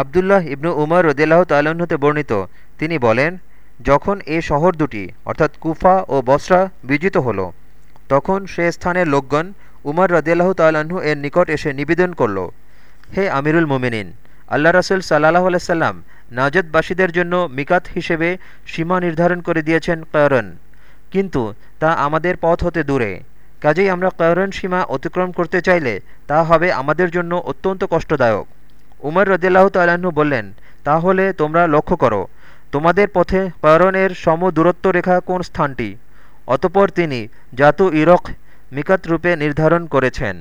আবদুল্লাহ ইবনু উমর রদিল্লাহ তাল্লাহ্নতে বর্ণিত, তিনি বলেন, যখন এ শহর দুটি, অর্থাৎ কুফা ও বসরা, বিজিত হল, তখন সে স্থানের লোকগণ উমর রদিয়াল্লাহ তাল্লাহ্ন এর নিকট এসে নিবেদন করল, হে আমিরুল মোমিনিন, আল্লাহ রসুল সাল্লাহ আলাইসাল্লাম নাজদবাসীদের জন্য মিকাত হিসেবে সীমা নির্ধারণ করে দিয়েছেন কয়রন কিন্তু তা আমাদের পথ হতে দূরে। কাজেই আমরা কয়রন সীমা অতিক্রম করতে চাইলে তা হবে আমাদের জন্য অত্যন্ত কষ্টদায়ক। উমর রদিল্লাহ তাল্লাহ্ন বললেন, তাহলে তোমরা লক্ষ্য করো, তোমাদের পথে কয়রনের সম দূরত্ব রেখা কোন স্থানটি? অতপর তিনি জাতু ইরক মিকাত রূপে নির্ধারণ করেছেন।